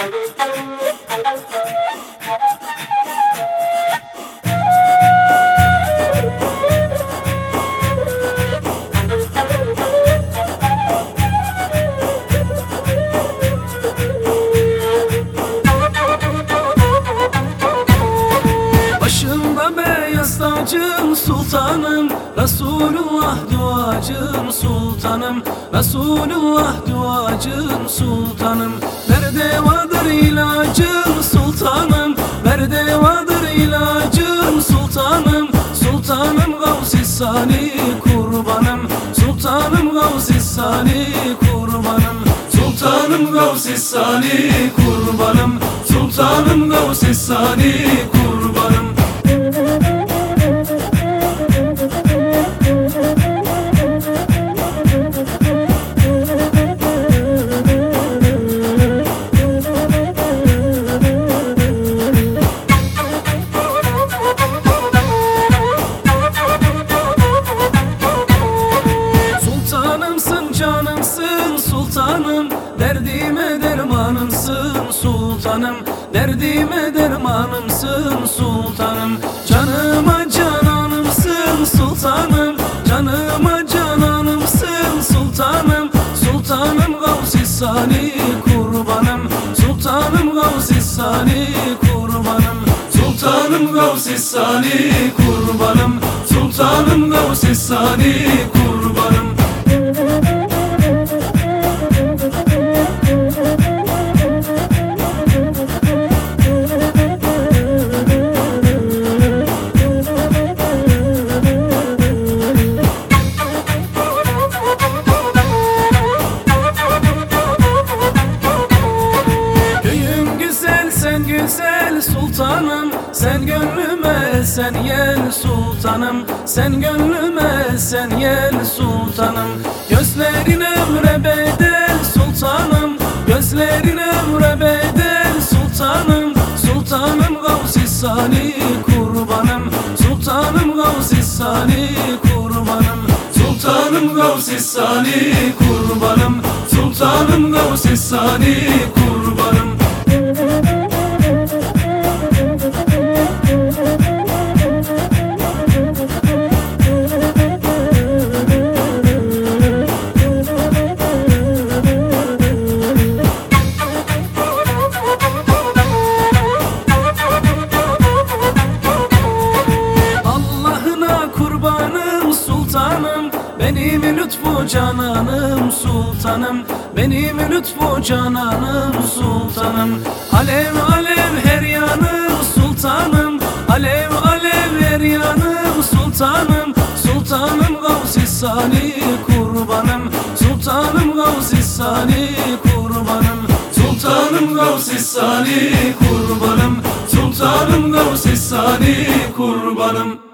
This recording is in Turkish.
Thank you. Tacım sultanım Resulullah duacım sultanım Resulullah duacım sultanım. Berdevadır ilacım sultanım Berdevadır ilacım sultanım. Sultanım Gavs-i Sani kurbanım Sultanım Gavs-i Sani kurbanım. Sultanım Gavs-i Sani kurbanım Sultanım Gavs-i Sani kurbanım canımsın sultanım Derdime dermanımsın sultanım Derdime dermanımsın sultanım. Canıma cananımsın sultanım Canıma cananımsın sultanım. Sultanım Gavs-i Sani kurbanım Sultanım Gavs-i Sani kurbanım. Sultanım Gavs-i Sani kurbanım Sultanım Gavs-i Sani kurbanım sultanım. Sen gönlüme sen yel sultanım. Sen gönlüme sen yel sultanım. Gözlerin emre bedel sultanım. Gözlerin emre bedel sultanım. Sultanım Gavs-i Sani kurbanım. Sultanım Gavs-i Sani kurbanım. Sultanım Gavs-i Sani kurbanım. Sultanım Gavs-i Sani kurbanım Benim lütfu cananım sultanım. Benim lütfu cananım sultanım. Alev alev her yanım sultanım. Alev alev her yanım sultanım. Sultanım Gavs-i Sani kurbanım. Sultanım Gavs-i Sani kurbanım. Sultanım Gavs-i Sani kurbanım. Sultanım Gavs-i Sani kurbanım